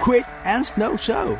Quick and Snow Show.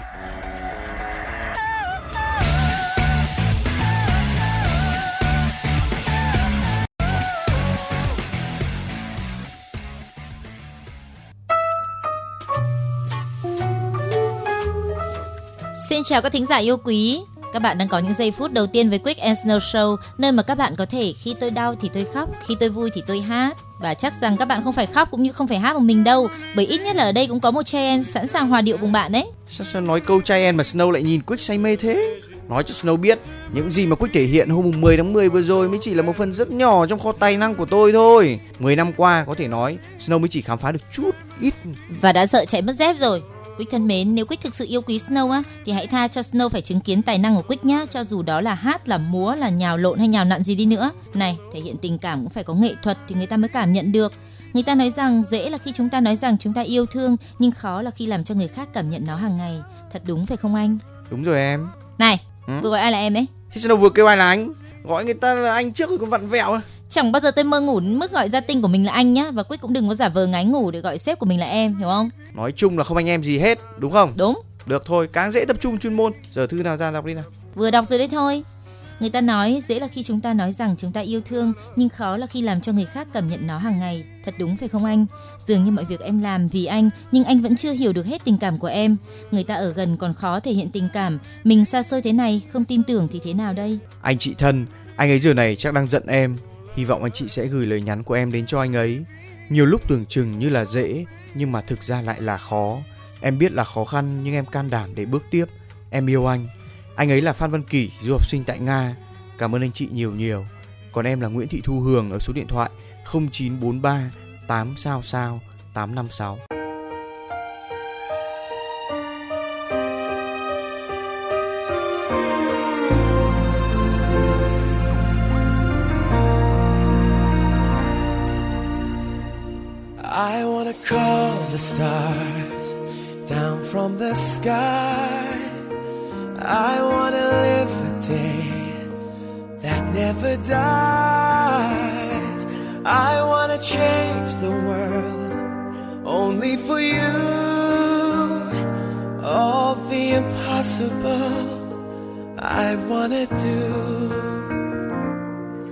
Xin chào các thính giả yêu quý. Các bạn đang có những giây phút đầu tiên với Quick and Snow Show, nơi mà các bạn có thể khi tôi đau thì tôi khóc, khi tôi vui thì tôi hát. Và chắc rằng các bạn không phải khóc cũng như không phải hát một mình đâu, bởi ít nhất là ở đây cũng có một Cheyenne sẵn sàng hòa điệu cùng bạn đấy. Sao, sao nói câu Cheyenne mà Snow lại nhìn Quick say mê thế? Nói cho Snow biết, những gì mà Quick thể hiện hôm 10 tháng 10 vừa rồi mới chỉ là một phần rất nhỏ trong kho tài năng của tôi thôi. 10 năm qua có thể nói Snow mới chỉ khám phá được chút ít. Và đã sợ chạy mất dép rồi. Quick thân mến, nếu Quick thực sự yêu quý Snow á, thì hãy tha cho Snow phải chứng kiến tài năng của Quick nhá, cho dù đó là hát, là múa, là nhào lộn hay nhào nặn gì đi nữa. Này, thể hiện tình cảm cũng phải có nghệ thuật thì người ta mới cảm nhận được. Người ta nói rằng dễ là khi chúng ta nói rằng chúng ta yêu thương, nhưng khó là khi làm cho người khác cảm nhận nó hàng ngày. Thật đúng phải không anh? Đúng rồi em. Này, Ừ? vừa gọi ai là em ấy? Thế Snow vừa kêu ai là anh? Gọi người ta là anh trước rồi còn vặn vẹo. à? Chẳng bao giờ tôi mơ ngủ mức gọi gia tinh của mình là anh nhá và Quick cũng đừng có giả vờ ngái ngủ để gọi sếp của mình là em, hiểu không? Nói chung là không anh em gì hết, đúng không? Đúng. Được thôi, càng dễ tập trung chuyên môn. Giờ thư nào ra đọc đi nào. Vừa đọc rồi đấy thôi. Người ta nói dễ là khi chúng ta nói rằng chúng ta yêu thương, nhưng khó là khi làm cho người khác cảm nhận nó hàng ngày. Thật đúng phải không anh? Dường như mọi việc em làm vì anh, nhưng anh vẫn chưa hiểu được hết tình cảm của em. Người ta ở gần còn khó thể hiện tình cảm, mình xa xôi thế này, không tin tưởng thì thế nào đây? Anh chị thân, anh ấy giờ này chắc đang giận em. Hy vọng anh chị sẽ gửi lời nhắn của em đến cho anh ấy. Nhiều lúc tưởng chừng như là dễ, nhưng mà thực ra lại là khó. Em biết là khó khăn nhưng em can đảm để bước tiếp. Em yêu anh. Anh ấy là Phan Văn Kỳ, du học sinh tại Nga. Cảm ơn anh chị nhiều nhiều. Còn em là Nguyễn Thị Thu Hường ở số điện thoại 0943 8 sao sao 856. The stars down from the sky. I wanna live a day that never dies. I wanna change the world only for you. All the impossible I wanna do.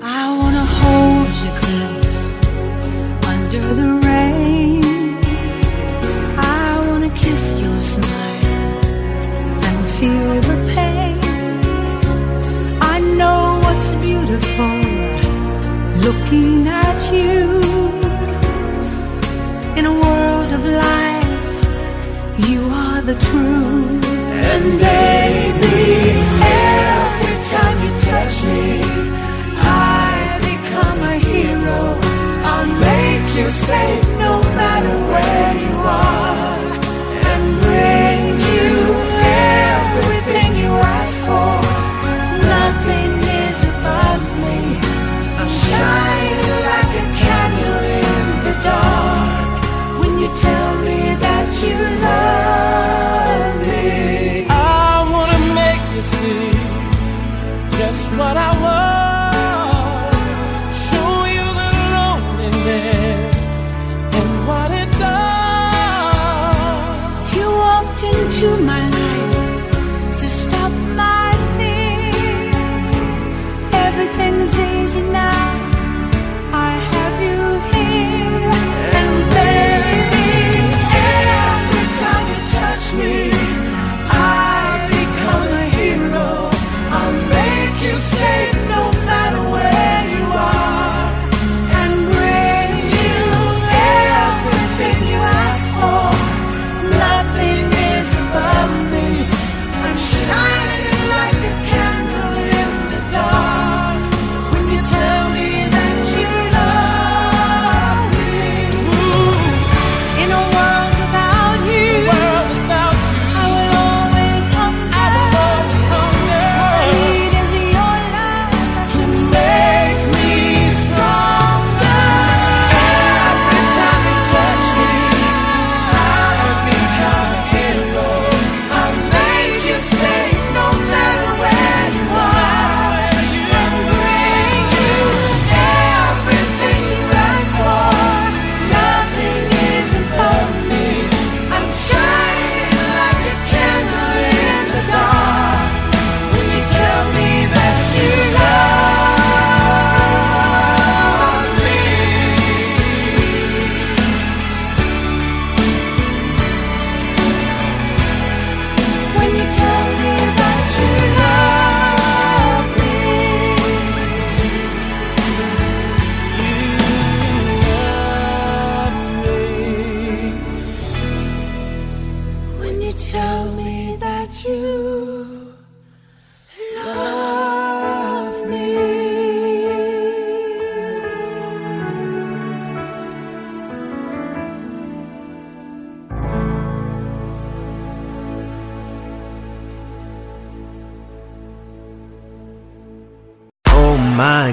I wanna hold you close looking at you in a world of lies. You are the truth. And baby, every time you touch me, I become a hero. I'll make you safe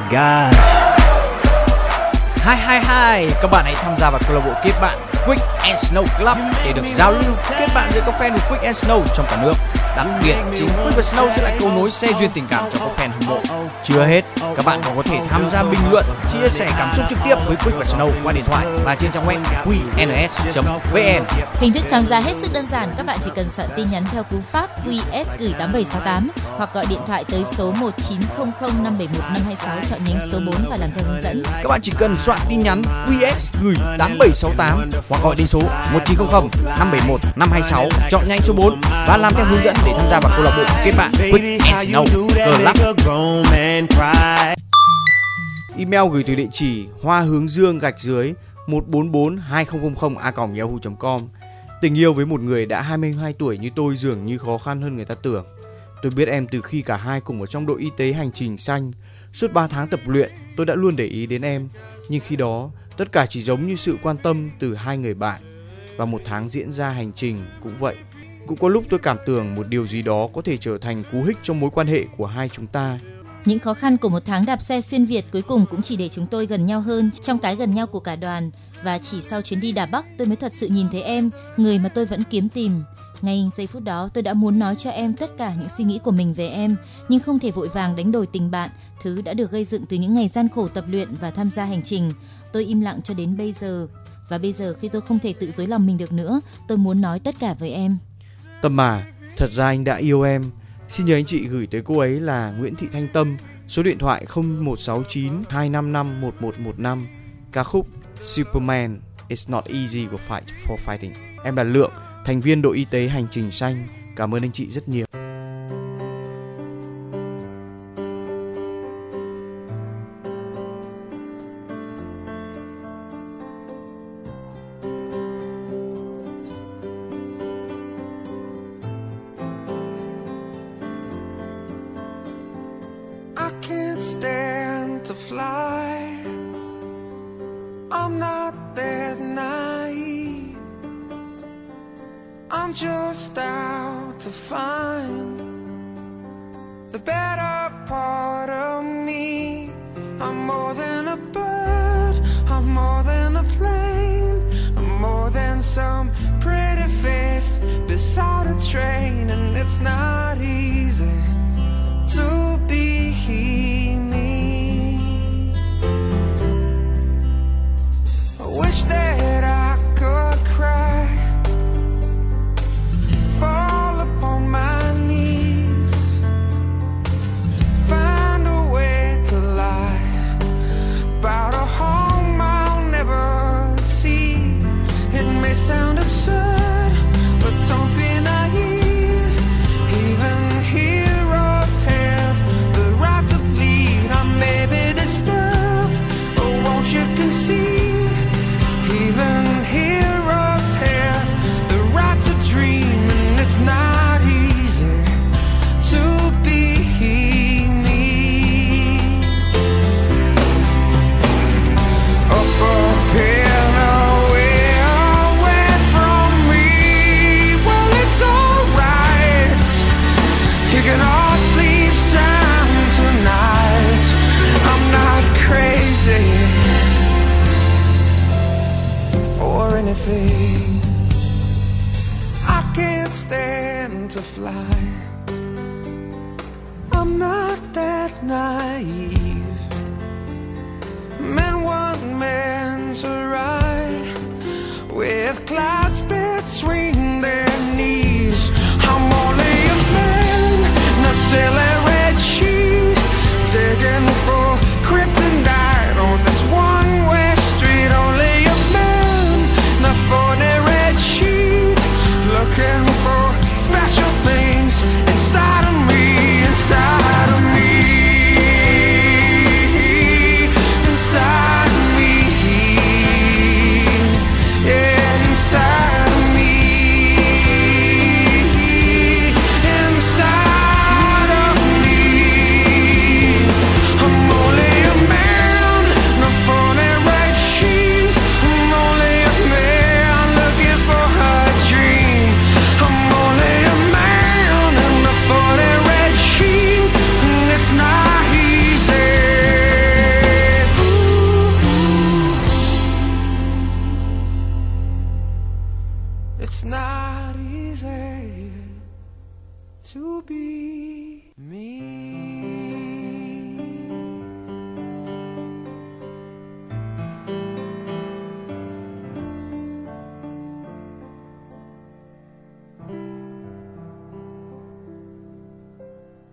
my God. Hai hai hai, các bạn hãy tham gia vào câu lạc bộ kết bạn Quick and Snow Club để được giao lưu kết bạn giữa các fan của Quick and Snow trong cả nước. Đặc biệt, chính và Snow sẽ là cầu nối xe duyên tình cảm cho các fan hâm mộ. Chưa hết, các bạn còn có thể tham gia bình luận, chia sẻ cảm xúc trực tiếp với Quick và Snow qua điện thoại và trên trang web qns.vn. Hình thức tham gia hết sức đơn giản, các bạn chỉ cần soạn tin nhắn theo cú pháp QS gửi 8768 hoặc gọi điện thoại tới số 1900 571 526 chọn nhánh số 4 và làm theo hướng dẫn. Các bạn chỉ cần soạn tin nhắn QS gửi 8768 hoặc gọi đến số 1900 571 526 chọn nhanh số 4 và làm theo hướng dẫn để tham gia vào câu lạc bộ kết bạn Quick and Snow Club. Email gửi từ địa chỉ hoa hướng dương gạch dưới 144 2000 a yahoo.com. Tình yêu với một người đã 22 tuổi như tôi dường như khó khăn hơn người ta tưởng. Tôi biết em từ khi cả hai cùng ở trong đội y tế hành trình xanh. Suốt 3 tháng tập luyện, tôi đã luôn để ý đến em. Nhưng khi đó, tất cả chỉ giống như sự quan tâm từ hai người bạn. Và một tháng diễn ra hành trình cũng vậy. Cũng có lúc tôi cảm tưởng một điều gì đó có thể trở thành cú hích trong mối quan hệ của hai chúng ta. Những khó khăn của một tháng đạp xe xuyên Việt cuối cùng cũng chỉ để chúng tôi gần nhau hơn trong cái gần nhau của cả đoàn. Và chỉ sau chuyến đi Đà Bắc tôi mới thật sự nhìn thấy em, người mà tôi vẫn kiếm tìm. Ngay giây phút đó tôi đã muốn nói cho em tất cả những suy nghĩ của mình về em, nhưng không thể vội vàng đánh đổi tình bạn, thứ đã được gây dựng từ những ngày gian khổ tập luyện và tham gia hành trình. Tôi im lặng cho đến bây giờ. Và bây giờ khi tôi không thể tự dối lòng mình được nữa, tôi muốn nói tất cả với em. Tâm à, thật ra anh đã yêu em. Xin nhờ anh chị gửi tới cô ấy là Nguyễn Thị Thanh Tâm, số điện thoại 0169 255 1115, ca khúc Superman It's Not Easy của Fight for Fighting. Em là Lượng, thành viên đội y tế hành trình xanh. Cảm ơn anh chị rất nhiều.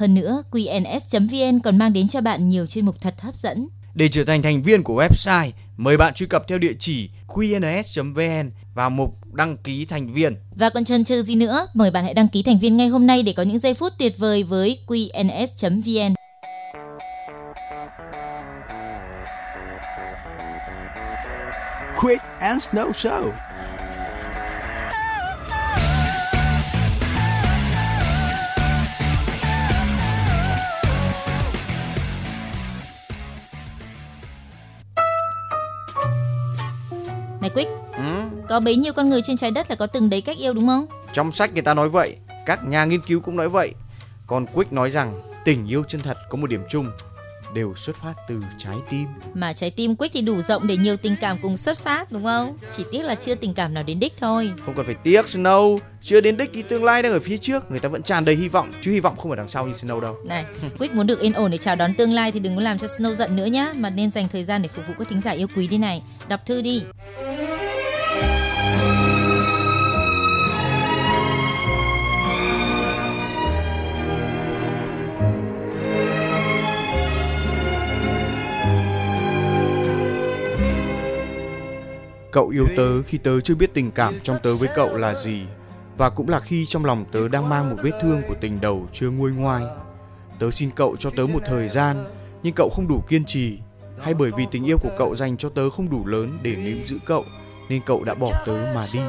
Hơn nữa, qns.vn còn mang đến cho bạn nhiều chuyên mục thật hấp dẫn. Để trở thành thành viên của website, mời bạn truy cập theo địa chỉ qns.vn vào mục đăng ký thành viên. Và còn chần chừ gì nữa, mời bạn hãy đăng ký thành viên ngay hôm nay để có những giây phút tuyệt vời với qns.vn. Quick and Snow Show. Này Quick, Ừ, có bấy nhiêu con người trên trái đất là có từng đấy cách yêu đúng không? trong sách người ta nói vậy, các nhà nghiên cứu cũng nói vậy. Còn Quick nói rằng tình yêu chân thật có một điểm chung, đều xuất phát từ trái tim. Mà trái tim Quick thì đủ rộng để nhiều tình cảm cùng xuất phát đúng không? Chỉ tiếc là chưa tình cảm nào đến đích thôi. Không cần phải tiếc Snow, chưa đến đích thì tương lai đang ở phía trước, người ta vẫn tràn đầy hy vọng, chứ hy vọng không ở đằng sau như Snow đâu. Này, Quick muốn được yên ổn để chào đón tương lai thì đừng có làm cho Snow giận nữa nhá, mà nên dành thời gian để phục vụ các thính giả yêu quý đi này. Đọc thư đi. Cậu yêu tớ khi tớ chưa biết tình cảm trong tớ với cậu là gì Và cũng là khi trong lòng tớ đang mang một vết thương của tình đầu chưa nguôi ngoai. Tớ xin cậu cho tớ một thời gian Nhưng cậu không đủ kiên trì. Hay bởi vì tình yêu của cậu dành cho tớ không đủ lớn để níu giữ cậu Nên cậu đã bỏ tớ mà đi.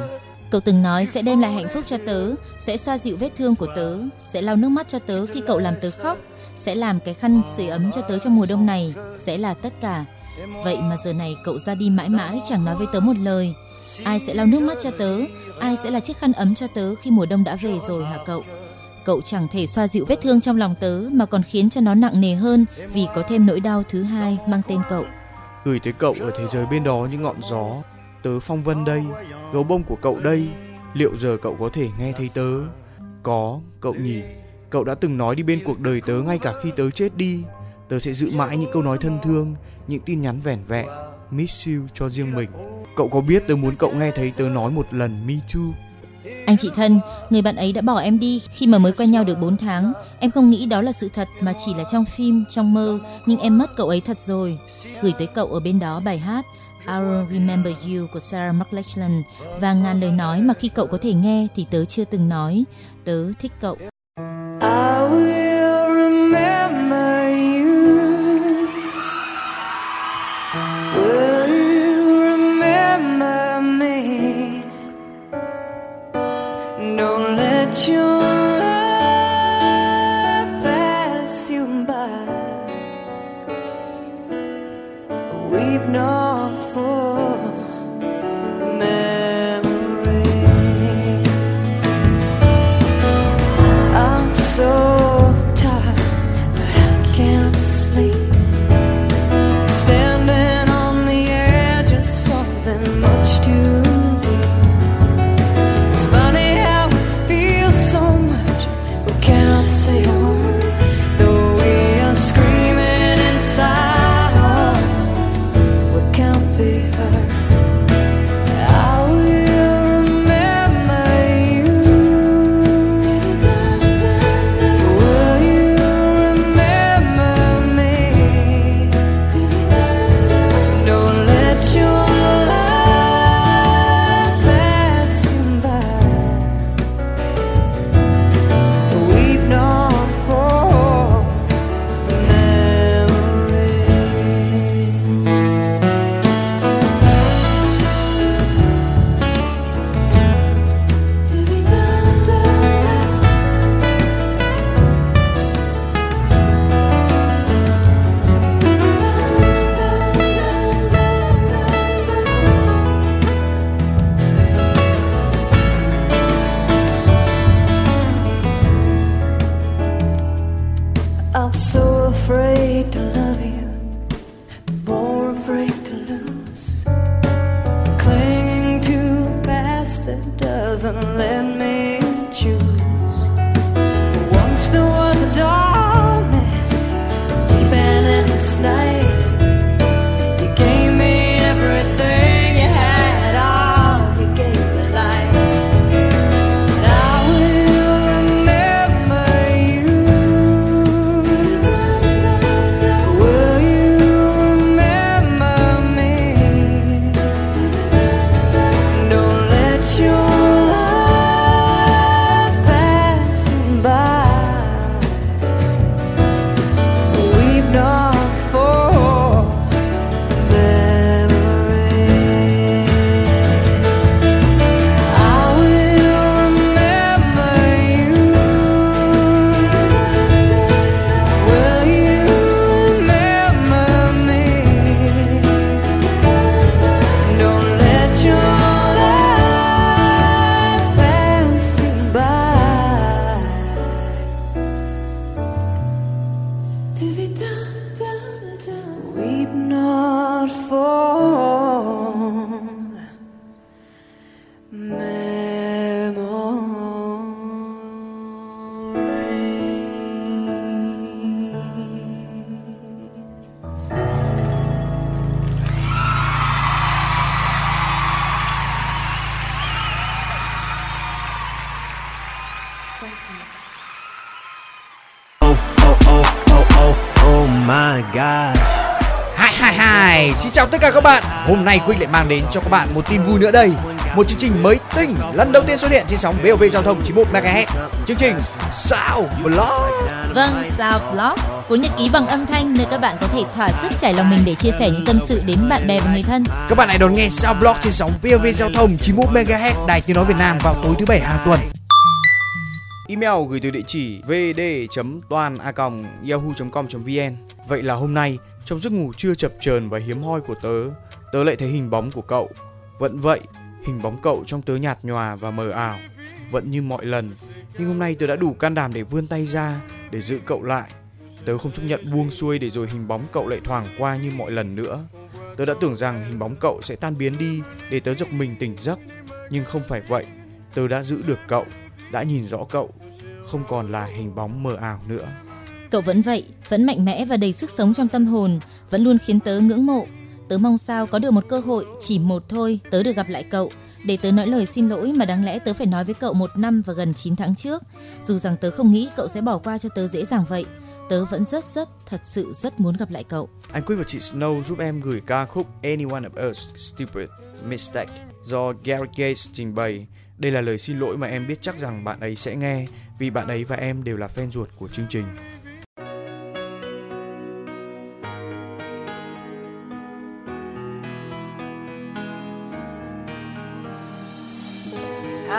Cậu từng nói sẽ đem lại hạnh phúc cho tớ, sẽ xoa dịu vết thương của tớ, sẽ lau nước mắt cho tớ khi cậu làm tớ khóc, sẽ làm cái khăn sưởi ấm cho tớ trong mùa đông này, sẽ là tất cả. Vậy mà giờ này cậu ra đi mãi mãi chẳng nói với tớ một lời. Ai sẽ lau nước mắt cho tớ? Ai sẽ là chiếc khăn ấm cho tớ khi mùa đông đã về rồi hả cậu? Cậu chẳng thể xoa dịu vết thương trong lòng tớ mà còn khiến cho nó nặng nề hơn vì có thêm nỗi đau thứ hai mang tên cậu. Gửi tới cậu ở thế giới bên đó những ngọn gió Tớ phong vân đây, gấu bông của cậu đây Liệu giờ cậu có thể nghe thấy tớ? Có, cậu nhỉ Cậu đã từng nói đi bên cuộc đời tớ ngay cả khi tớ chết đi Tớ sẽ giữ mãi những câu nói thân thương Những tin nhắn vẻn vẹn Miss you cho riêng mình Cậu có biết tớ muốn cậu nghe thấy tớ nói một lần me too Anh chị thân, người bạn ấy đã bỏ em đi khi mà mới quen nhau được 4 tháng. Em không nghĩ đó là sự thật mà chỉ là trong phim, trong mơ, nhưng em mất cậu ấy thật rồi. Gửi tới cậu ở bên đó bài hát I'll Remember You của Sarah McLachlan và ngàn lời nói mà khi cậu có thể nghe thì tớ chưa từng nói. Tớ thích cậu. I will cả các bạn. Hôm nay Quick lại mang đến cho các bạn một tin vui nữa đây. Một chương trình mới tinh lần đầu tiên xuất hiện trên sóng VOV giao thông 91 MHz. Chương trình Sao Blog. Vâng, Sao Blog, cuốn nhật ký bằng âm thanh nơi các bạn có thể thỏa sức trải lòng mình để chia sẻ những tâm sự đến bạn bè và người thân. Các bạn hãy đón nghe Sao Blog trên sóng VOV giao thông 91 MHz Đài Tiếng nói Việt Nam vào tối thứ bảy hàng tuần. Email gửi từ địa chỉ vd.toan@yahoo.com.vn. Vậy là hôm nay trong giấc ngủ trưa chập chờn và hiếm hoi của tớ, tớ lại thấy hình bóng của cậu. Vẫn vậy, hình bóng cậu trong tớ nhạt nhòa và mờ ảo, vẫn như mọi lần. Nhưng hôm nay tớ đã đủ can đảm để vươn tay ra để giữ cậu lại. Tớ không chấp nhận buông xuôi để rồi hình bóng cậu lại thoảng qua như mọi lần nữa. Tớ đã tưởng rằng hình bóng cậu sẽ tan biến đi để tớ giật mình tỉnh giấc, nhưng không phải vậy. Tớ đã giữ được cậu, đã nhìn rõ cậu, không còn là hình bóng mờ ảo nữa. Cậu vẫn vậy, vẫn mạnh mẽ và đầy sức sống trong tâm hồn, vẫn luôn khiến tớ ngưỡng mộ. Tớ mong sao có được một cơ hội, chỉ một thôi, tớ được gặp lại cậu, để tớ nói lời xin lỗi mà đáng lẽ tớ phải nói với cậu một năm và gần 9 tháng trước. Dù rằng tớ không nghĩ cậu sẽ bỏ qua cho tớ dễ dàng vậy, tớ vẫn rất rất, thật sự rất muốn gặp lại cậu. Anh Quyết và chị Snow giúp em gửi ca khúc anyone of Us Stupid Mistake do Gary Gates trình bày. Đây là lời xin lỗi mà em biết chắc rằng bạn ấy sẽ nghe vì bạn ấy và em đều là fan ruột của chương trình.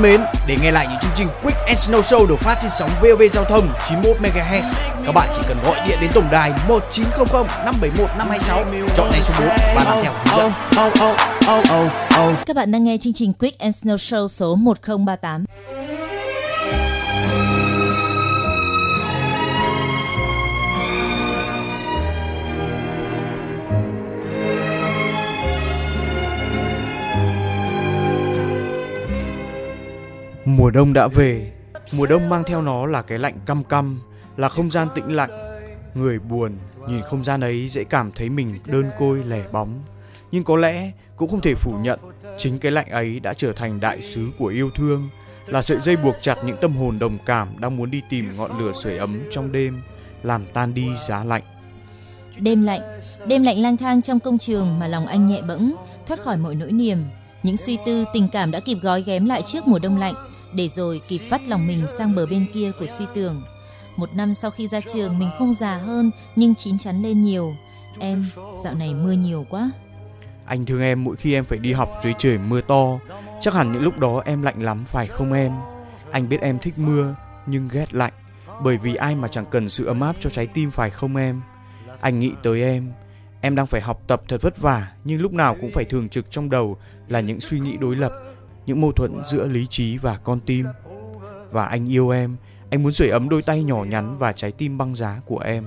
thân mến, để nghe lại những chương trình Quick and Snow Show được phát trên sóng VOV Giao thông 91 MHz, các bạn chỉ cần gọi điện đến tổng đài 1900 571 526, chọn ngay số 4 và làm theo hướng dẫn. Các bạn đang nghe chương trình Quick and Snow Show số 1038. Mùa đông đã về, mùa đông mang theo nó là cái lạnh căm căm, là không gian tĩnh lặng. Người buồn nhìn không gian ấy dễ cảm thấy mình đơn côi lẻ bóng. Nhưng có lẽ cũng không thể phủ nhận chính cái lạnh ấy đã trở thành đại sứ của yêu thương, là sợi dây buộc chặt những tâm hồn đồng cảm đang muốn đi tìm ngọn lửa sưởi ấm trong đêm, làm tan đi giá lạnh. Đêm lạnh, đêm lạnh lang thang trong công trường mà lòng anh nhẹ bẫng, thoát khỏi mọi nỗi niềm. Những suy tư, tình cảm đã kịp gói ghém lại trước mùa đông lạnh, để rồi kịp vắt lòng mình sang bờ bên kia của suy tưởng. Một năm sau khi ra trường mình không già hơn nhưng chín chắn lên nhiều. Em, dạo này mưa nhiều quá. Anh thương em mỗi khi em phải đi học dưới trời mưa to. Chắc hẳn những lúc đó em lạnh lắm phải không em? Anh biết em thích mưa nhưng ghét lạnh. Bởi vì ai mà chẳng cần sự ấm áp cho trái tim phải không em? Anh nghĩ tới em. Em đang phải học tập thật vất vả nhưng lúc nào cũng phải thường trực trong đầu là những suy nghĩ đối lập, những mâu thuẫn giữa lý trí và con tim. Và anh yêu em, anh muốn sưởi ấm đôi tay nhỏ nhắn và trái tim băng giá của em.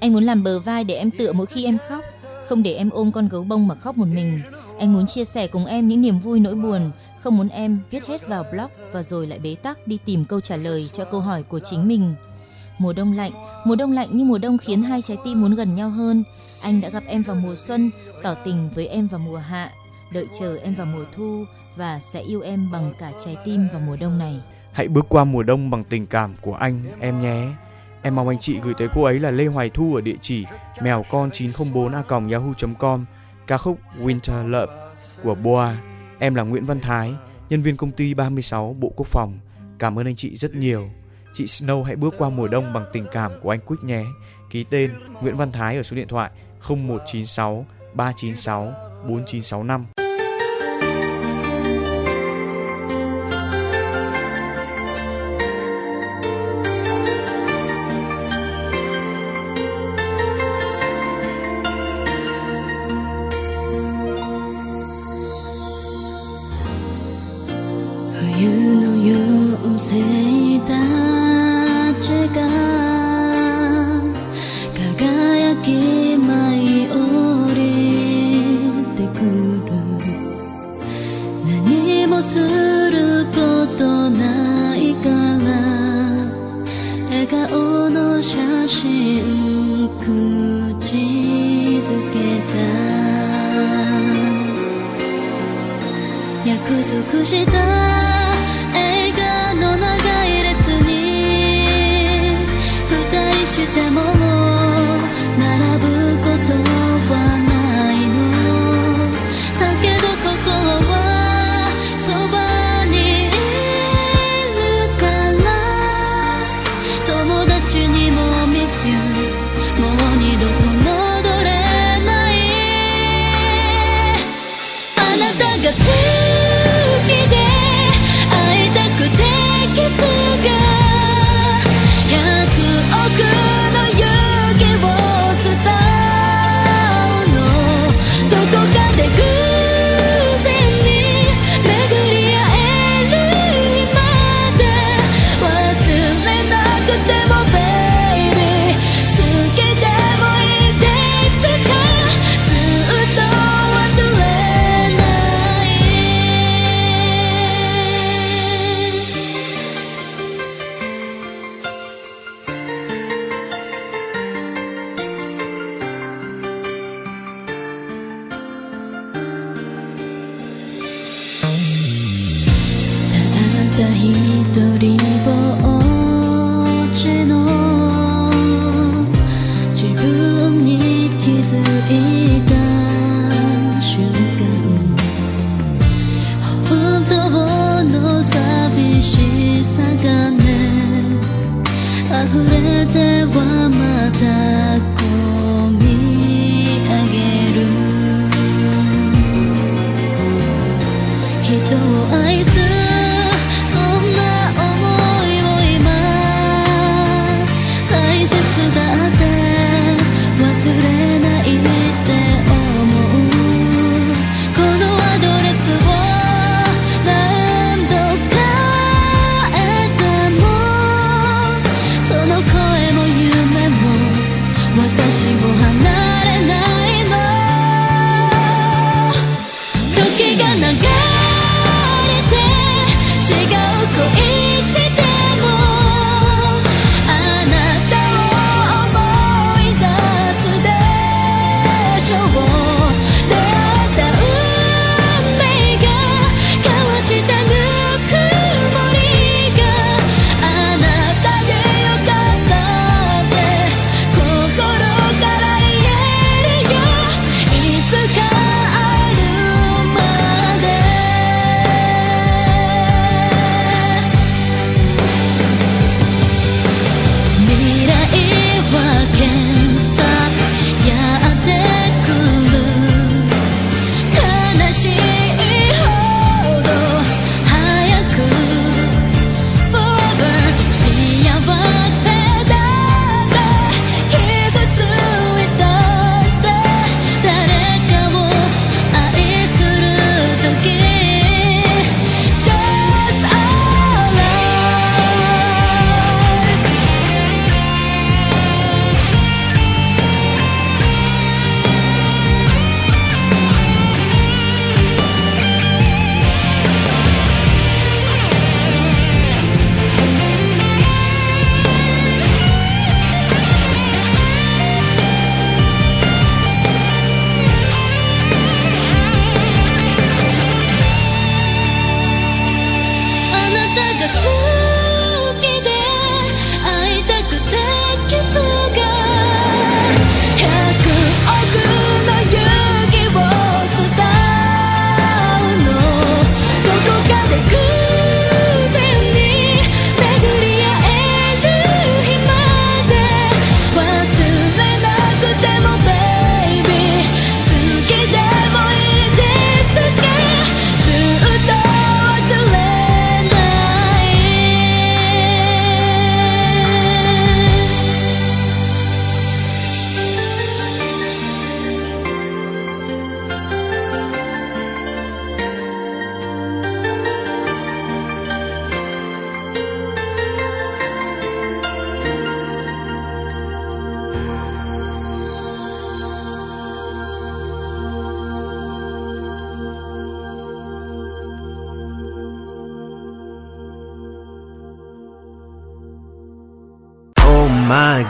Anh muốn làm bờ vai để em tựa mỗi khi em khóc, không để em ôm con gấu bông mà khóc một mình. Anh muốn chia sẻ cùng em những niềm vui nỗi buồn, không muốn em viết hết vào blog và rồi lại bế tắc đi tìm câu trả lời cho câu hỏi của chính mình. Mùa đông lạnh, mùa đông lạnh như mùa đông khiến hai trái tim muốn gần nhau hơn. Anh đã gặp em vào mùa xuân, tỏ tình với em vào mùa hạ, đợi chờ em vào mùa thu và sẽ yêu em bằng cả trái tim vào mùa đông này. Hãy bước qua mùa đông bằng tình cảm của anh em nhé. Em mong anh chị gửi tới cô ấy là Lê Hoài Thu ở địa chỉ mèo con 904 a yahoo.com ca khúc Winter Love của Boa. Em là Nguyễn Văn Thái, nhân viên công ty 36 Bộ Quốc phòng. Cảm ơn anh chị rất nhiều. Chị Snow hãy bước qua mùa đông bằng tình cảm của anh Quick nhé. Ký tên Nguyễn Văn Thái ở số điện thoại 0196 396 4965.「有故事的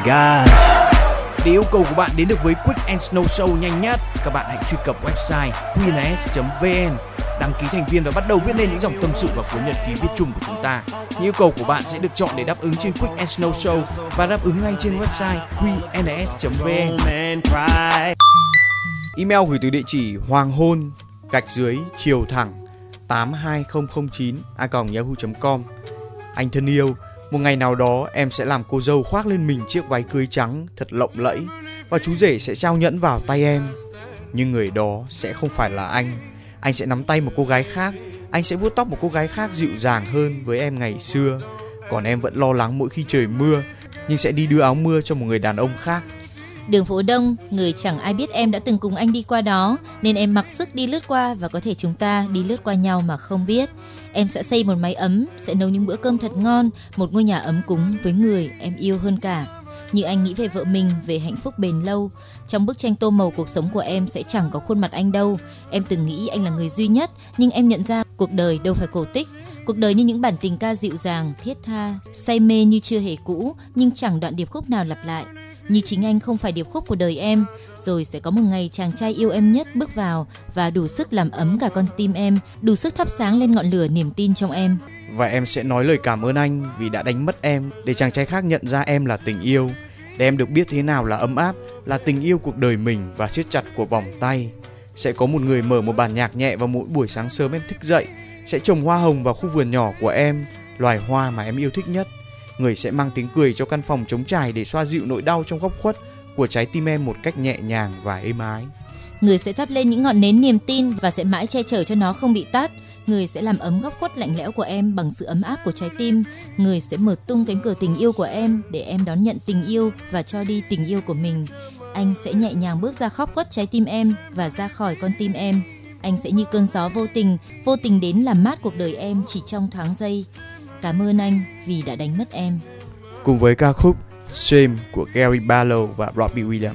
god. Để yêu cầu của bạn đến được với Quick and Snow Show nhanh nhất, các bạn hãy truy cập website qns.vn, đăng ký thành viên và bắt đầu viết lên những dòng tâm sự vào cuốn nhật ký viết chung của chúng ta. Những yêu cầu của bạn sẽ được chọn để đáp ứng trên Quick and Snow Show và đáp ứng ngay trên website qns.vn. Email gửi từ địa chỉ hoàng hôn gạch dưới chiều thẳng 82009 a yahoo.com. Anh thân yêu, một ngày nào đó em sẽ làm cô dâu khoác lên mình chiếc váy cưới trắng thật lộng lẫy và chú rể sẽ trao nhẫn vào tay em. Nhưng người đó sẽ không phải là anh. Anh sẽ nắm tay một cô gái khác, anh sẽ vuốt tóc một cô gái khác dịu dàng hơn với em ngày xưa. Còn em vẫn lo lắng mỗi khi trời mưa, nhưng sẽ đi đưa áo mưa cho một người đàn ông khác. Đường phố đông, người chẳng ai biết em đã từng cùng anh đi qua đó, nên em mặc sức đi lướt qua và có thể chúng ta đi lướt qua nhau mà không biết. Em sẽ xây một mái ấm, sẽ nấu những bữa cơm thật ngon, một ngôi nhà ấm cúng với người em yêu hơn cả. Như anh nghĩ về vợ mình, về hạnh phúc bền lâu. Trong bức tranh tô màu cuộc sống của em sẽ chẳng có khuôn mặt anh đâu. Em từng nghĩ anh là người duy nhất, nhưng em nhận ra cuộc đời đâu phải cổ tích. Cuộc đời như những bản tình ca dịu dàng, thiết tha, say mê như chưa hề cũ, nhưng chẳng đoạn điệp khúc nào lặp lại. Như chính anh không phải điệp khúc của đời em, rồi sẽ có một ngày chàng trai yêu em nhất bước vào và đủ sức làm ấm cả con tim em, đủ sức thắp sáng lên ngọn lửa niềm tin trong em. và em sẽ nói lời cảm ơn anh vì đã đánh mất em để chàng trai khác nhận ra em là tình yêu để em được biết thế nào là ấm áp là tình yêu cuộc đời mình và siết chặt của vòng tay sẽ có một người mở một bản nhạc nhẹ vào mỗi buổi sáng sớm em thức dậy sẽ trồng hoa hồng vào khu vườn nhỏ của em loài hoa mà em yêu thích nhất người sẽ mang tiếng cười cho căn phòng trống trải để xoa dịu nỗi đau trong góc khuất của trái tim em một cách nhẹ nhàng và êm ái Người sẽ thắp lên những ngọn nến niềm tin và sẽ mãi che chở cho nó không bị tắt. Người sẽ làm ấm góc khuất lạnh lẽo của em bằng sự ấm áp của trái tim. Người sẽ mở tung cánh cửa tình yêu của em để em đón nhận tình yêu và cho đi tình yêu của mình. Anh sẽ nhẹ nhàng bước ra khóc khuất trái tim em và ra khỏi con tim em. Anh sẽ như cơn gió vô tình, vô tình đến làm mát cuộc đời em chỉ trong thoáng giây. Cảm ơn anh vì đã đánh mất em. cùng với ca khúc Shame của Gary Barlow và Robbie Williams.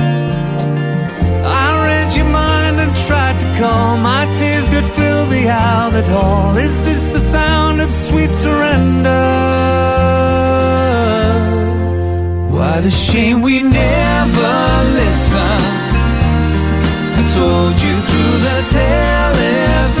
Tried to calm. My tears could fill the outlet hall. Is this the sound of sweet surrender? What a shame we never listened. I told you through the television.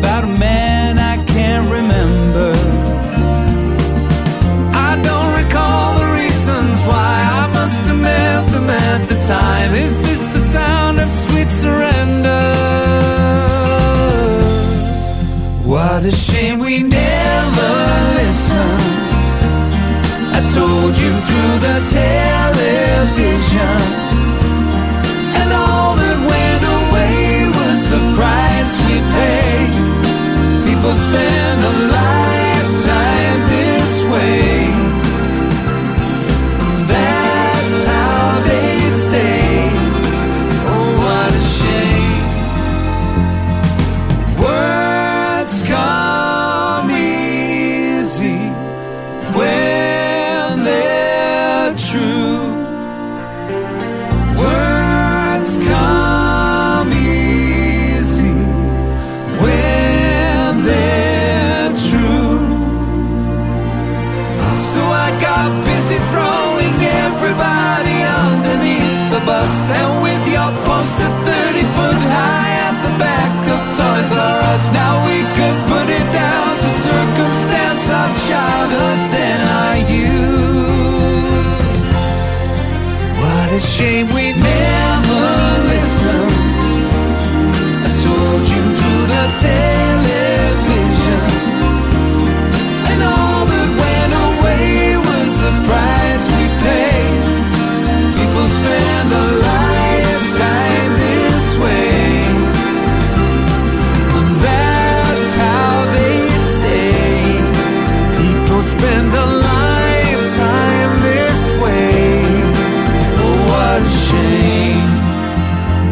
time. Is this the sound of sweet surrender? What a shame we never listened. I told you through the television.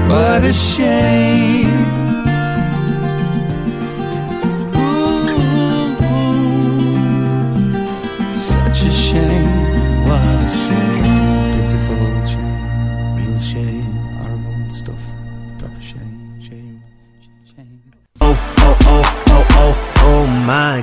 But a shame. Ooh, such a shame. What a shame. Pitiful shame. Real shame. Horrible stuff. Proper shame. Shame. Shame. Oh, oh, oh, oh, oh, oh my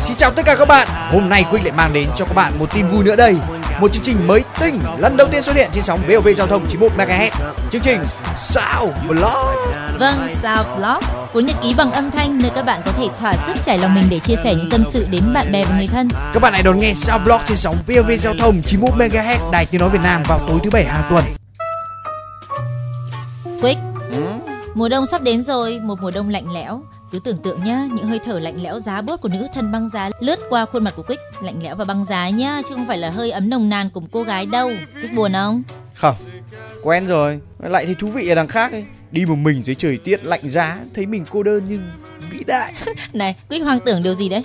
xin chào tất cả các bạn. Hôm nay Quỳnh lại mang đến cho các bạn một tin vui nữa đây một chương trình mới tinh lần đầu tiên xuất hiện trên sóng VOV giao thông 91 MHz. Chương trình Sao Blog. Vâng, Sao Blog, cuốn nhật ký bằng âm thanh nơi các bạn có thể thỏa sức trải lòng mình để chia sẻ những tâm sự đến bạn bè và người thân. Các bạn hãy đón nghe Sao Blog trên sóng VOV giao thông 91 MHz Đài Tiếng nói Việt Nam vào tối thứ bảy hàng tuần. Quick, mùa đông sắp đến rồi, một mùa đông lạnh lẽo. Cứ tưởng tượng nhá, những hơi thở lạnh lẽo giá bốt của nữ thân băng giá lướt qua khuôn mặt của Quick, lạnh lẽo và băng giá nhá, chứ không phải là hơi ấm nồng nàn cùng cô gái đâu. Quick buồn không? Không, quen rồi. Lại thấy thú vị ở đằng khác ấy. Đi một mình dưới trời tiết lạnh giá, thấy mình cô đơn nhưng vĩ đại. Này, Quick hoang tưởng điều gì đấy?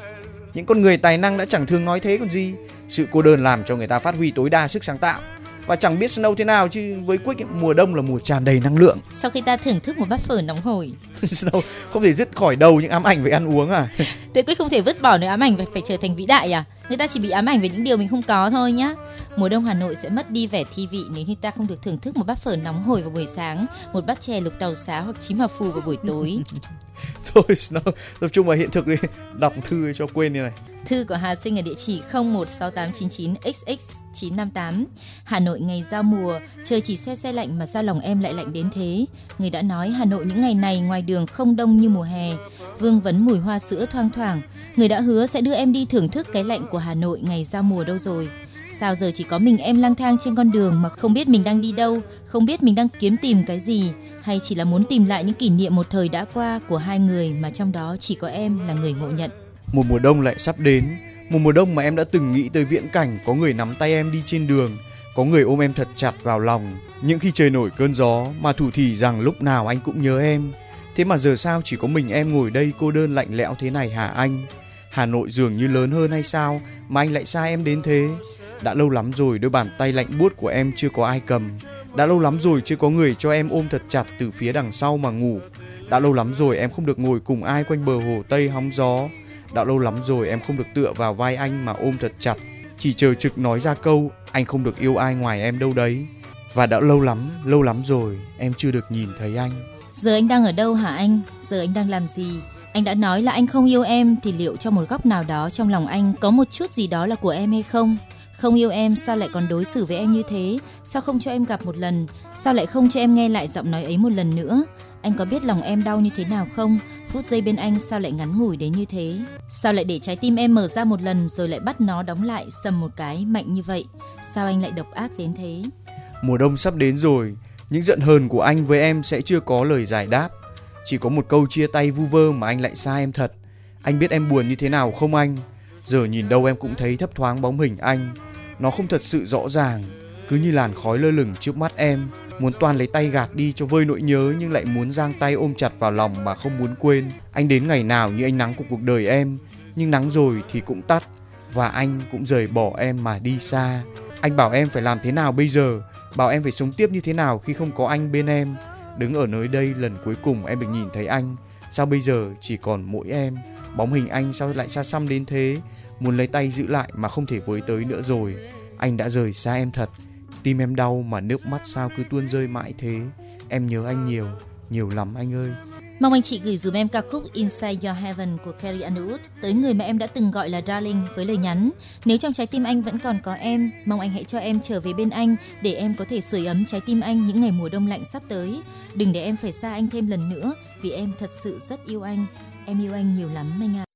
Những con người tài năng đã chẳng thường nói thế còn gì. Sự cô đơn làm cho người ta phát huy tối đa sức sáng tạo. Và chẳng biết Snow thế nào chứ với Quick ấy, mùa đông là mùa tràn đầy năng lượng. Sau khi ta thưởng thức một bát phở nóng hổi, Snow không thể dứt khỏi đầu những ám ảnh về ăn uống à. Thế Quick không thể vứt bỏ nỗi ám ảnh và phải trở thành vĩ đại à? Người ta chỉ bị ám ảnh về những điều mình không có thôi nhá. Mùa đông Hà Nội sẽ mất đi vẻ thi vị nếu như ta không được thưởng thức một bát phở nóng hổi vào buổi sáng, một bát chè lục tàu xá hoặc chín hòa phù vào buổi tối. Thôi nó tập trung vào hiện thực đi. Đọc thư cho quên như này. Thư của Hà Sinh ở địa chỉ 016899XX958 Hà Nội ngày giao mùa, trời chỉ xe xe lạnh mà sao lòng em lại lạnh đến thế. Người đã nói Hà Nội những ngày này ngoài đường không đông như mùa hè. Vương vấn mùi hoa sữa thoang thoảng. Người đã hứa sẽ đưa em đi thưởng thức cái lạnh của Hà Nội ngày giao mùa đâu rồi. Sao giờ chỉ có mình em lang thang trên con đường mà không biết mình đang đi đâu, không biết mình đang kiếm tìm cái gì, hay chỉ là muốn tìm lại những kỷ niệm một thời đã qua của hai người mà trong đó chỉ có em là người ngộ nhận. Một mùa đông lại sắp đến. Một mùa đông mà em đã từng nghĩ tới viễn cảnh có người nắm tay em đi trên đường, có người ôm em thật chặt vào lòng. Những khi trời nổi cơn gió mà thủ thỉ rằng lúc nào anh cũng nhớ em. Thế mà giờ sao chỉ có mình em ngồi đây cô đơn lạnh lẽo thế này hả anh? Hà Nội dường như lớn hơn hay sao mà anh lại xa em đến thế? Đã lâu lắm rồi đôi bàn tay lạnh buốt của em chưa có ai cầm. Đã lâu lắm rồi chưa có người cho em ôm thật chặt từ phía đằng sau mà ngủ. Đã lâu lắm rồi em không được ngồi cùng ai quanh bờ hồ Tây hóng gió. Đã lâu lắm rồi em không được tựa vào vai anh mà ôm thật chặt. Chỉ chờ trực nói ra câu anh không được yêu ai ngoài em đâu đấy. Và đã lâu lắm, lâu lắm rồi em chưa được nhìn thấy anh. Giờ anh đang ở đâu hả anh? Giờ anh đang làm gì? Anh đã nói là anh không yêu em thì liệu trong một góc nào đó trong lòng anh có một chút gì đó là của em hay không? Không yêu em sao lại còn đối xử với em như thế? Sao không cho em gặp một lần? Sao lại không cho em nghe lại giọng nói ấy một lần nữa? Anh có biết lòng em đau như thế nào không? Phút giây bên anh sao lại ngắn ngủi đến như thế? Sao lại để trái tim em mở ra một lần rồi lại bắt nó đóng lại sầm một cái mạnh như vậy? Sao anh lại độc ác đến thế? Mùa đông sắp đến rồi, những giận hờn của anh với em sẽ chưa có lời giải đáp. Chỉ có một câu chia tay vu vơ mà anh lại xa em thật. Anh biết em buồn như thế nào không anh? Giờ nhìn đâu em cũng thấy thấp thoáng bóng hình anh. Nó không thật sự rõ ràng, cứ như làn khói lơ lửng trước mắt em. Muốn toàn lấy tay gạt đi cho vơi nỗi nhớ nhưng lại muốn giang tay ôm chặt vào lòng mà không muốn quên. Anh đến ngày nào như ánh nắng của cuộc đời em, nhưng nắng rồi thì cũng tắt và anh cũng rời bỏ em mà đi xa. Anh bảo em phải làm thế nào bây giờ? Bảo em phải sống tiếp như thế nào khi không có anh bên em? Đứng ở nơi đây lần cuối cùng em được nhìn thấy anh. Sao bây giờ chỉ còn mỗi em? Bóng hình anh sao lại xa xăm đến thế? Muốn lấy tay giữ lại mà không thể với tới nữa rồi. Anh đã rời xa em thật. Tim em đau mà nước mắt sao cứ tuôn rơi mãi thế. Em nhớ anh nhiều, nhiều lắm anh ơi. Mong anh chị gửi dùm em ca khúc Inside Your Heaven của Carrie Underwood tới người mà em đã từng gọi là darling với lời nhắn nếu trong trái tim anh vẫn còn có em, mong anh hãy cho em trở về bên anh để em có thể sưởi ấm trái tim anh những ngày mùa đông lạnh sắp tới. Đừng để em phải xa anh thêm lần nữa vì em thật sự rất yêu anh. Em yêu anh nhiều lắm anh ạ.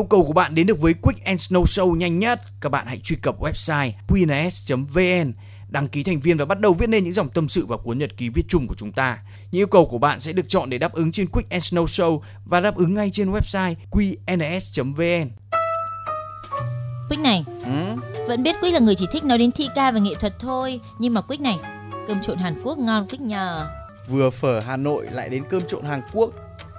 Yêu cầu của bạn đến được với Quick and Snow Show nhanh nhất, các bạn hãy truy cập website qns.vn, đăng ký thành viên và bắt đầu viết nên những dòng tâm sự vào cuốn nhật ký viết chung của chúng ta. Những yêu cầu của bạn sẽ được chọn để đáp ứng trên Quick and Snow Show và đáp ứng ngay trên website qns.vn. Quick này, Ừ? vẫn biết Quick là người chỉ thích nói đến thi ca và nghệ thuật thôi, nhưng mà Quick này, cơm trộn Hàn Quốc ngon Quick nhờ. Vừa phở Hà Nội lại đến cơm trộn Hàn Quốc.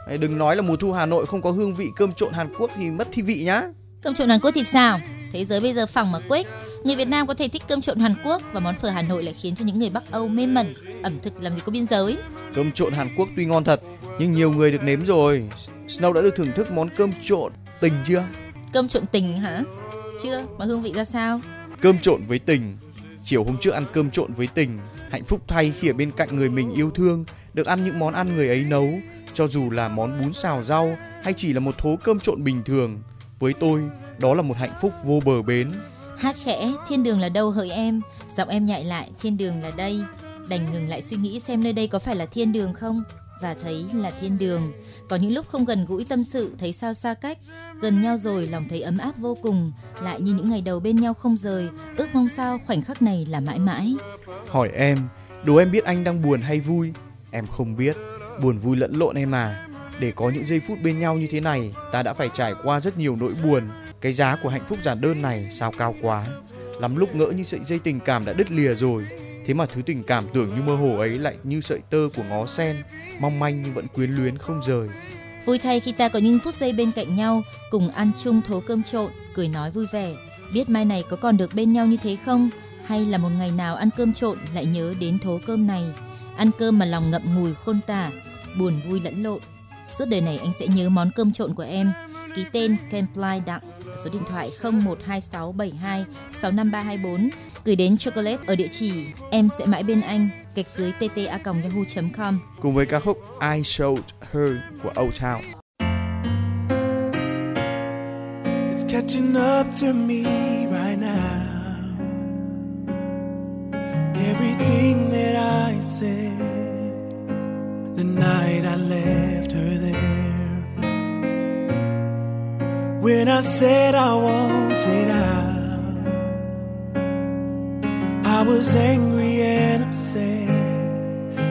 Đấy, Đừng nói là mùa thu Hà Nội không có hương vị cơm trộn Hàn Quốc thì mất thi vị nhá. Cơm trộn Hàn Quốc thì sao? Thế giới bây giờ phẳng mà Quick. Người Việt Nam có thể thích cơm trộn Hàn Quốc và món phở Hà Nội lại khiến cho những người Bắc Âu mê mẩn. Ẩm thực làm gì có biên giới. Cơm trộn Hàn Quốc tuy ngon thật, nhưng nhiều người được nếm rồi. Snow đã được thưởng thức món cơm trộn tình chưa? Cơm trộn tình hả? Chưa, mà hương vị ra sao? Cơm trộn với tình. Chiều hôm trước ăn cơm trộn với tình, hạnh phúc thay khi ở bên cạnh người mình yêu thương, được ăn những món ăn người ấy nấu, cho dù là món bún xào rau hay chỉ là một thố cơm trộn bình thường. Với tôi, đó là một hạnh phúc vô bờ bến. Hát khẽ, thiên đường là đâu hỡi em? Giọng em nhại lại, thiên đường là đây. Đành ngừng lại suy nghĩ xem nơi đây có phải là thiên đường không? Và thấy là thiên đường. Có những lúc không gần gũi tâm sự, thấy sao xa cách. Gần nhau rồi, lòng thấy ấm áp vô cùng. Lại như những ngày đầu bên nhau không rời. Ước mong sao khoảnh khắc này là mãi mãi. Hỏi em, đố em biết anh đang buồn hay vui? Em không biết, buồn vui lẫn lộn em à. Để có những giây phút bên nhau như thế này, ta đã phải trải qua rất nhiều nỗi buồn. Cái giá của hạnh phúc giản đơn này sao cao quá. Lắm lúc ngỡ như sợi dây tình cảm đã đứt lìa rồi. Thế mà thứ tình cảm tưởng như mơ hồ ấy lại như sợi tơ của ngó sen, mong manh nhưng vẫn quyến luyến không rời. Vui thay khi ta có những phút giây bên cạnh nhau, cùng ăn chung thố cơm trộn, cười nói vui vẻ. Biết mai này có còn được bên nhau như thế không? Hay là một ngày nào ăn cơm trộn lại nhớ đến thố cơm này? Ăn cơm mà lòng ngậm ngùi khôn tả, buồn vui lẫn lộn. Suốt đời này anh sẽ nhớ món cơm trộn của em. Ký tên Kemply Đặng, số điện thoại 012672 65324, gửi đến chocolate ở địa chỉ em sẽ mãi bên anh, gạch dưới tta@yahoo.com. Cùng với ca khúc I Showed Her của Old Town. It's catching up to me right Everything that I said the night I left her there. When I said I wanted out, I was angry and upset.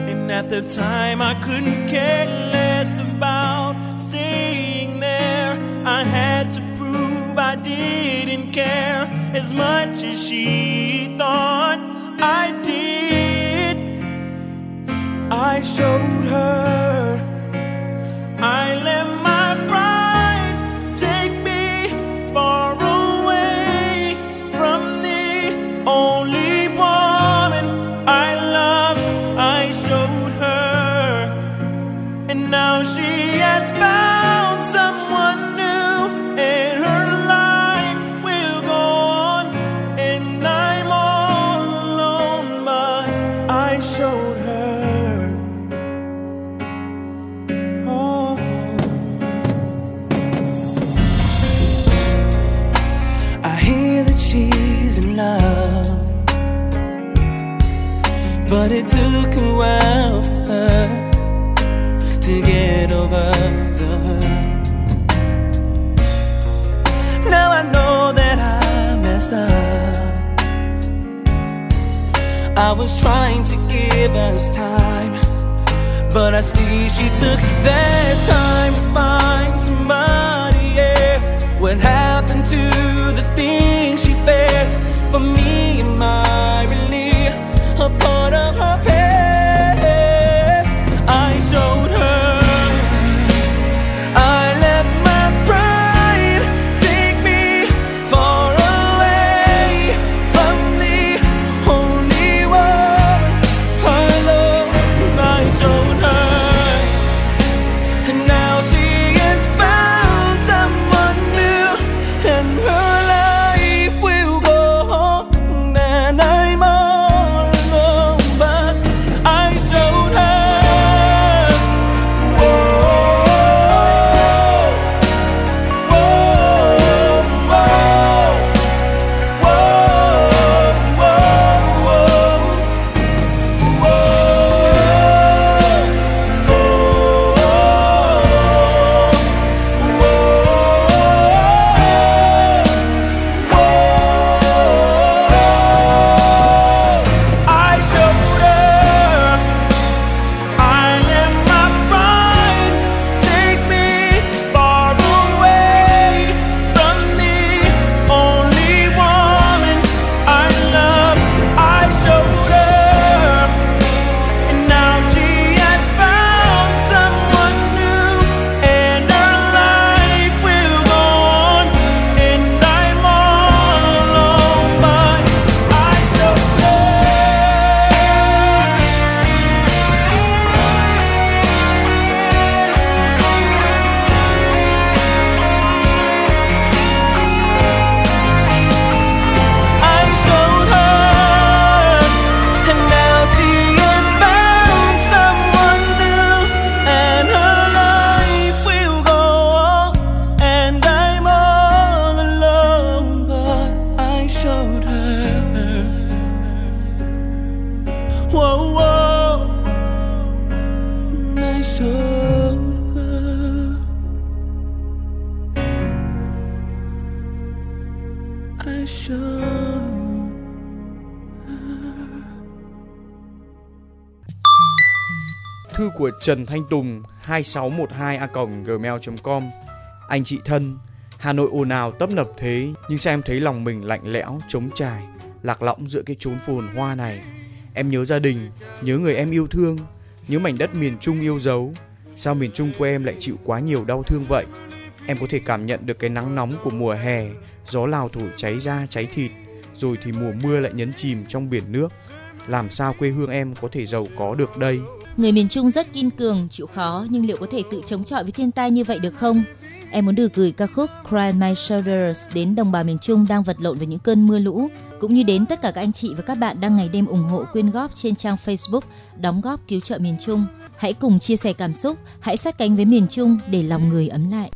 And at the time, I couldn't care less about staying there. I had to prove I didn't care as much as she thought I showed her us time, but I see she took that time to find somebody else. What happened to Thư của Trần Thanh Tùng 2612a.gmail.com Anh chị thân, Hà Nội ồn ào tấp nập thế nhưng sao em thấy lòng mình lạnh lẽo, trống trải, lạc lõng giữa cái chốn phồn hoa này. Em nhớ gia đình, nhớ người em yêu thương, nhớ mảnh đất miền Trung yêu dấu. Sao miền Trung của em lại chịu quá nhiều đau thương vậy? Em có thể cảm nhận được cái nắng nóng của mùa hè, gió lào thổi cháy da cháy thịt, rồi thì mùa mưa lại nhấn chìm trong biển nước. Làm sao quê hương em có thể giàu có được đây? Người miền Trung rất kiên cường, chịu khó nhưng liệu có thể tự chống chọi với thiên tai như vậy được không? Em muốn được gửi ca khúc Cry My Shoulders đến đồng bào miền Trung đang vật lộn với những cơn mưa lũ, cũng như đến tất cả các anh chị và các bạn đang ngày đêm ủng hộ quyên góp trên trang Facebook đóng góp cứu trợ miền Trung. Hãy cùng chia sẻ cảm xúc, hãy sát cánh với miền Trung để lòng người ấm lại.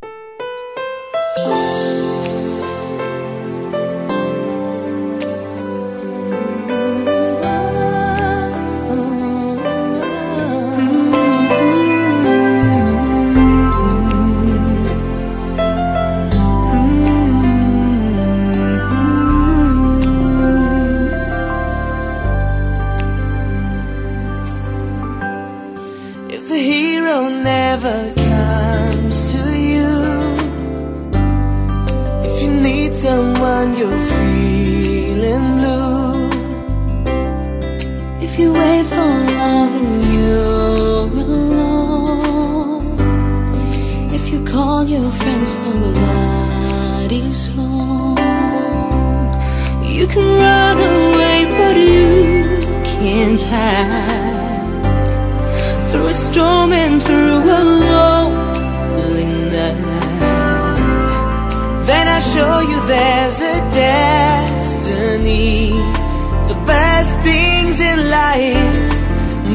through a storm and through a lonely night. Then I show you there's a destiny. The best things in life,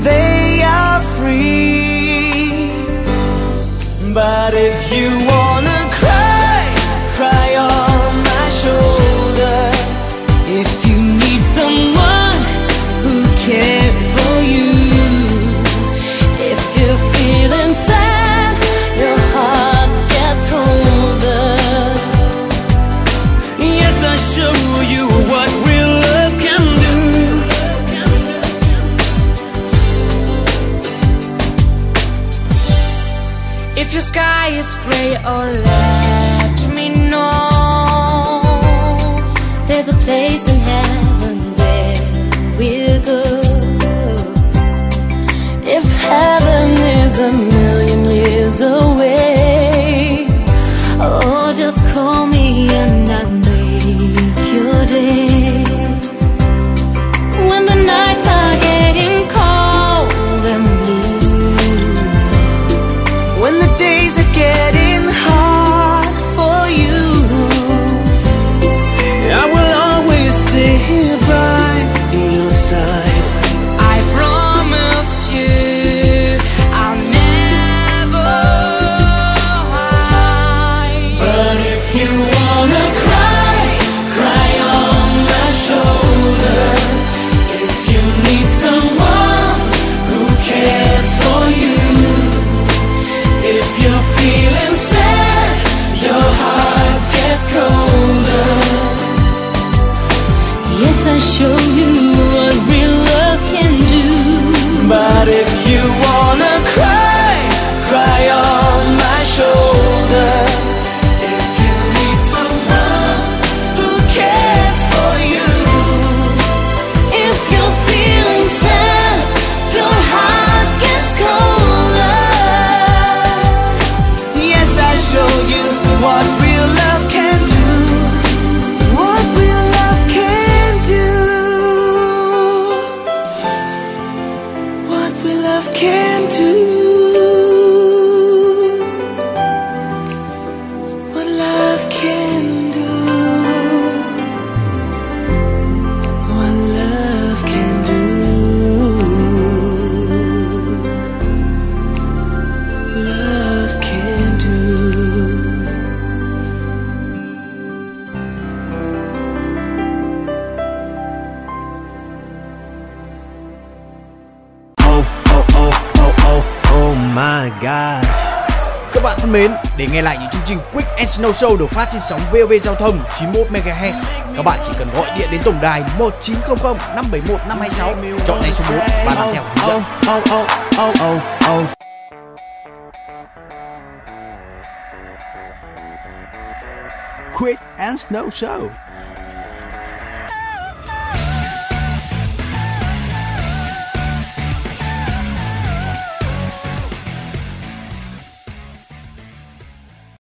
they are free. But if you want Snow Show được phát trên sóng VOV Giao thông 91 MHz. Các bạn chỉ cần gọi điện đến tổng đài 1900 571 526 chọn ngay số 4 và làm theo hướng dẫn. Oh, oh, oh, oh, oh. Quick and Snow Show.